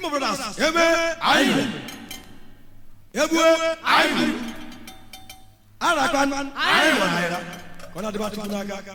Come on, brothers. Ebe Aibu. Ebue Aibu. Arakwan Aibu. Kọ́nà àdìbò àti fúnra ká.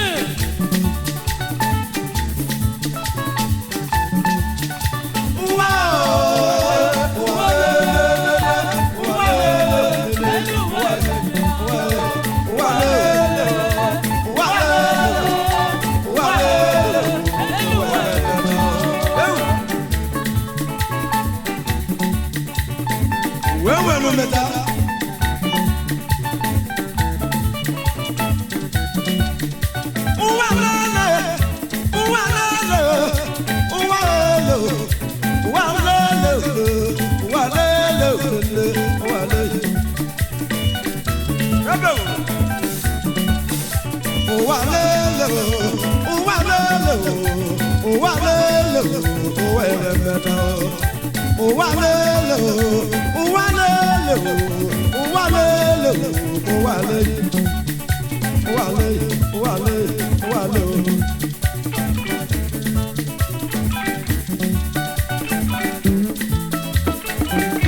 Yeah. lolo uwa lolo uwa lolo uwa eremeta uwa lolo uwa lolo uwa lolo uwa leyi uwa leyi uwa leyi uwa lolo. thank you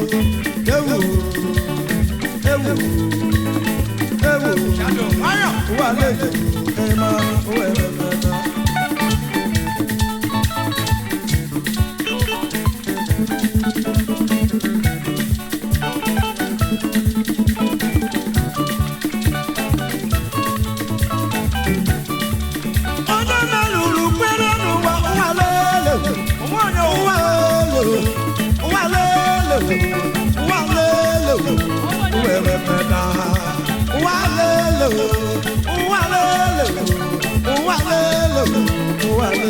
wàlejò èèmọ òwe mẹfẹẹta. ọjọ́ náà lùlù péré nù wá wàlejò wọ́n ní wàlejò wàlejò.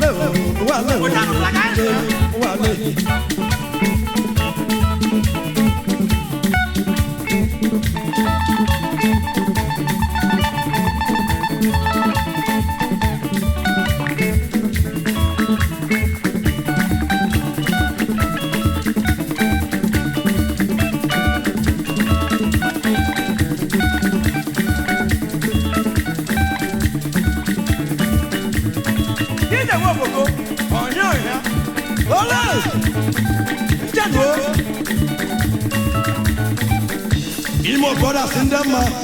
wà lẹ́wọ̀ wà lẹ́wọ̀ wà lẹ́wọ̀. Nothing them up.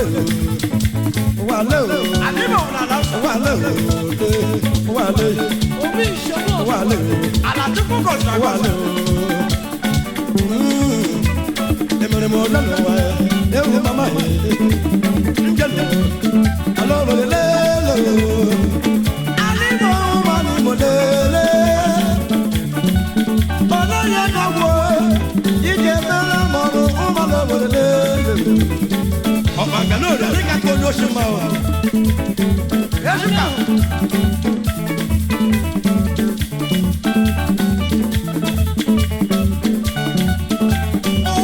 wàlẹ́ o wàlẹ́ o wàlẹ́ o wàlẹ́ o wàlẹ́ o wàlẹ́ o èmi ni mo lọ́lọ́ wa ẹ̀ ẹ̀ wò mama yẹ ń jẹ́ lọ alọ́ wọlé lẹ́lọ́. Thank you ọ̀pàgbà náà rẹ̀ nígbà tó ní oṣù mọ́ ọ. yẹ́sù kà.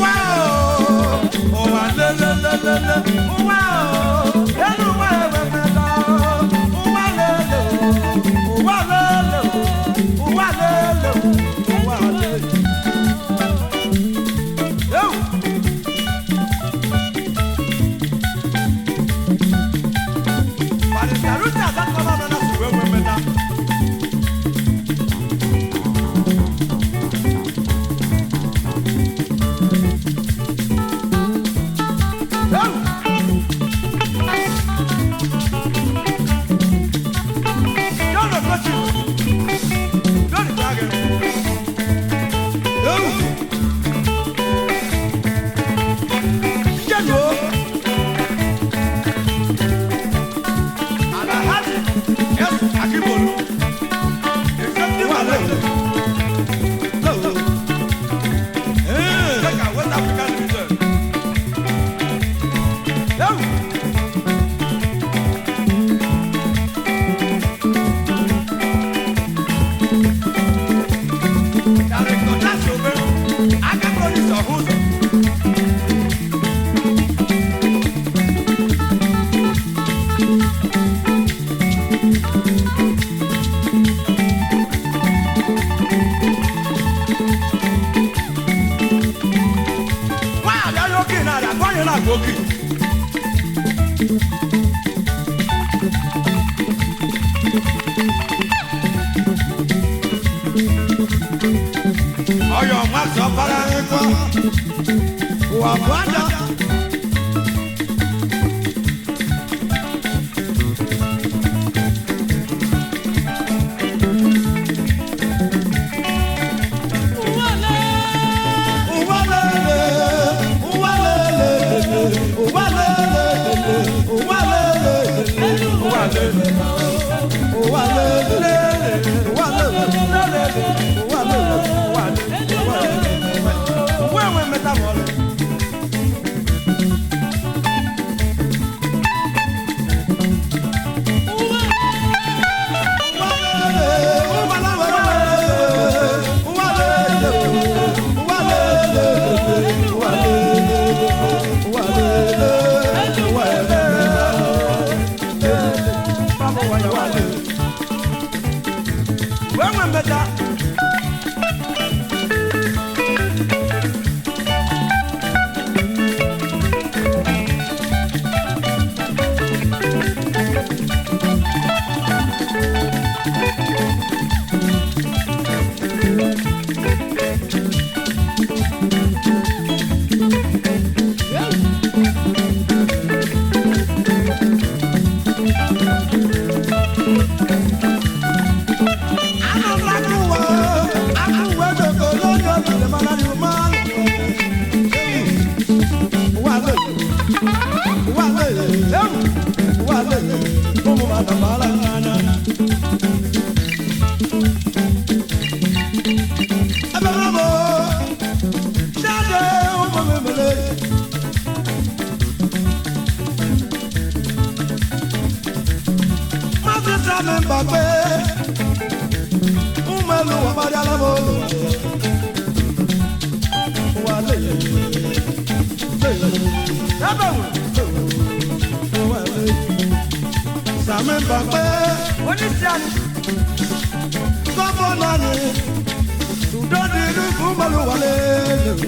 wá o wà lélẹ́lẹ́lẹ́lẹ́. Ruta, Ruta, Ruta, Ruta, Ruta, àgbókì. ọyọ̀ má sọ fara ń kọ́ wà bọ́dọ̀. sábàwò tó wà lẹ́yìn sàmì bàgbé oníṣẹ́ni sọ́fọ́nà ni sùdọ́dì ìlú fún balùwalẹ̀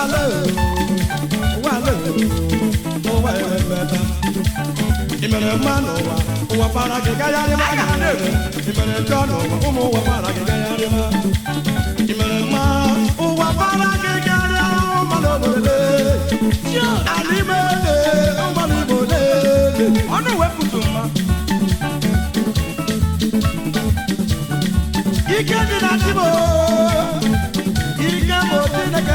wàhálà wàhálà ó wà ẹgbẹta ìmẹ̀rẹ̀ máa nọ wa wà fara gẹ́gẹ́ yára máa kà lé ìmẹ̀rẹ̀ jọ nọ wa ó mọ wà fara gẹ́gẹ́ yára máa ìmẹ̀rẹ̀ máa ó wà fara gẹ́gẹ́ yára ó mọ lọ lọlẹ àlìmẹlẹ ó mọ mi bò lẹ ọdún ìwé kùtù ma. ike mi na ti bò.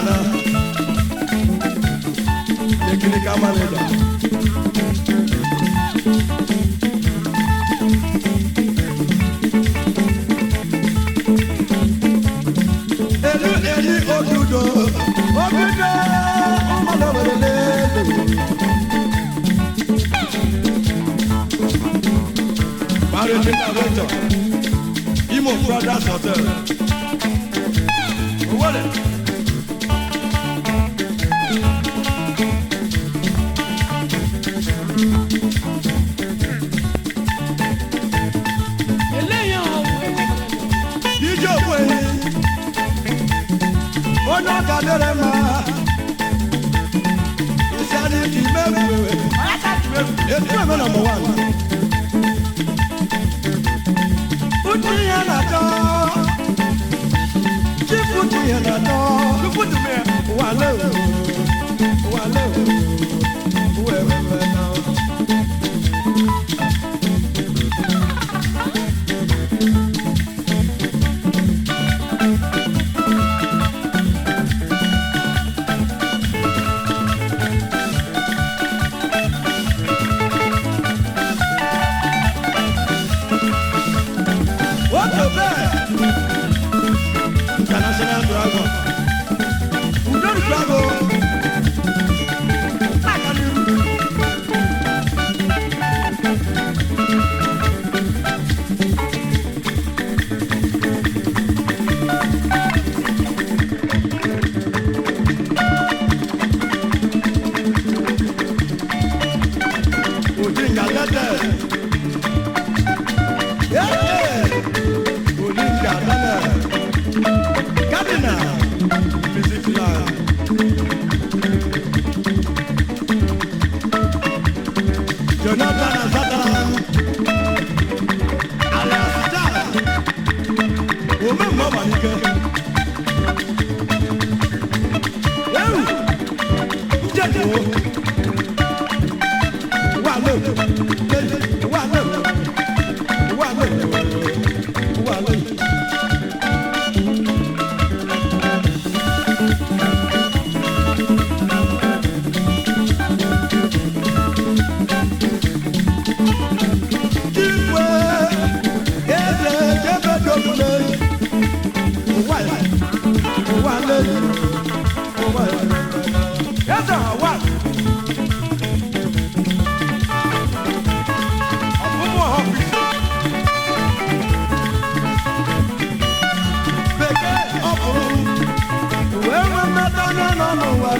nana yekini kama le da. Elu eyi ogudo ogudo ọmọdébẹrẹ lele. Marriage Innovator Imo Brothers Hotel. What it? aderema you, di mewewe edua me number one. Utu yẹn na tọ́, chief utu yẹn na tọ́,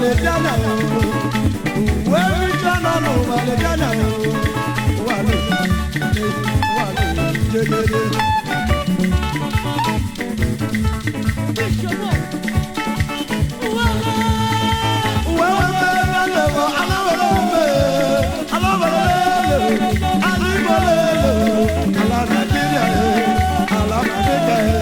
waledana wevitana no waledana wale wale jegere. Ala Nigeria, Ala Nigeria.